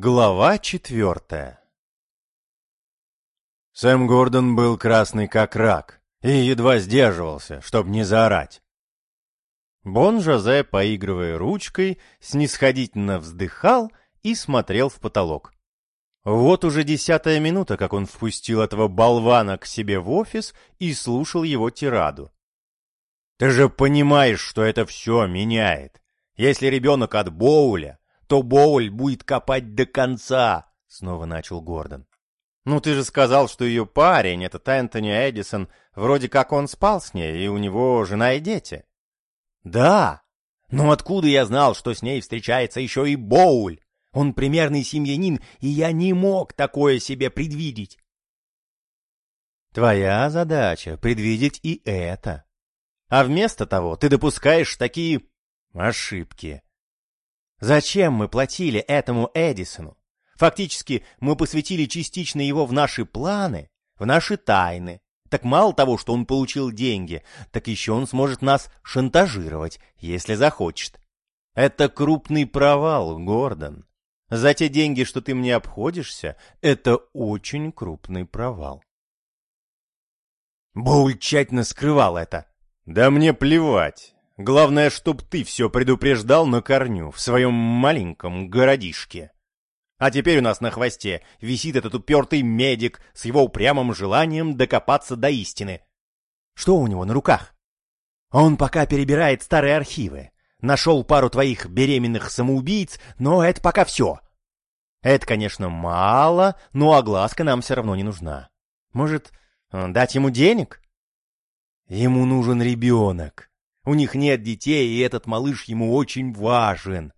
Глава четвертая Сэм Гордон был красный как рак и едва сдерживался, чтобы не заорать. Бон Жозе, поигрывая ручкой, снисходительно вздыхал и смотрел в потолок. Вот уже десятая минута, как он впустил этого болвана к себе в офис и слушал его тираду. «Ты же понимаешь, что это все меняет. Если ребенок от Боуля, то Боуль будет копать до конца», — снова начал Гордон. «Ну ты же сказал, что ее парень, этот Энтони Эдисон, вроде как он спал с ней, и у него жена и дети». «Да, но откуда я знал, что с ней встречается еще и Боуль? Он примерный семьянин, и я не мог такое себе предвидеть». «Твоя задача — предвидеть и это. А вместо того ты допускаешь такие ошибки». Зачем мы платили этому Эдисону? Фактически мы посвятили частично его в наши планы, в наши тайны. Так мало того, что он получил деньги, так еще он сможет нас шантажировать, если захочет. Это крупный провал, Гордон. За те деньги, что ты мне обходишься, это очень крупный провал. Боуль тщательно скрывал это. Да мне плевать. Главное, чтоб ты все предупреждал на корню в своем маленьком городишке. А теперь у нас на хвосте висит этот упертый медик с его упрямым желанием докопаться до истины. Что у него на руках? Он пока перебирает старые архивы. Нашел пару твоих беременных самоубийц, но это пока все. Это, конечно, мало, но огласка нам все равно не нужна. Может, дать ему денег? Ему нужен ребенок. У них нет детей, и этот малыш ему очень важен.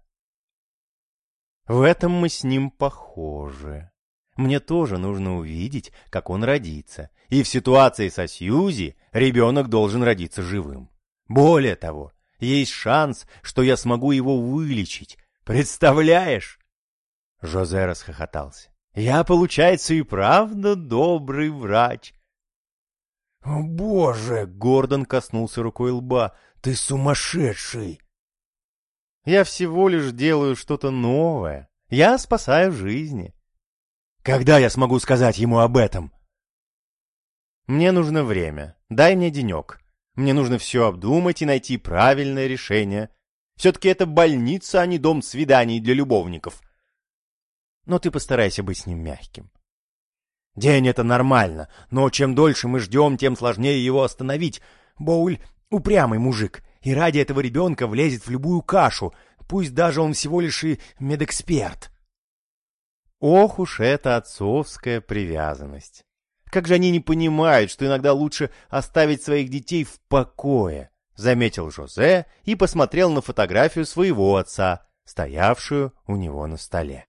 В этом мы с ним похожи. Мне тоже нужно увидеть, как он родится. И в ситуации со Сьюзи ребенок должен родиться живым. Более того, есть шанс, что я смогу его вылечить. Представляешь? Жозе расхохотался. Я, получается, и правда добрый врач. «О, боже!» — Гордон коснулся рукой лба. «Ты сумасшедший!» «Я всего лишь делаю что-то новое. Я спасаю жизни». «Когда я смогу сказать ему об этом?» «Мне нужно время. Дай мне денек. Мне нужно все обдумать и найти правильное решение. Все-таки это больница, а не дом свиданий для любовников. Но ты постарайся быть с ним мягким. День — это нормально, но чем дольше мы ждем, тем сложнее его остановить. Боуль — упрямый мужик, и ради этого ребенка влезет в любую кашу, пусть даже он всего лишь и медэксперт. Ох уж эта отцовская привязанность. Как же они не понимают, что иногда лучше оставить своих детей в покое, заметил Жозе и посмотрел на фотографию своего отца, стоявшую у него на столе.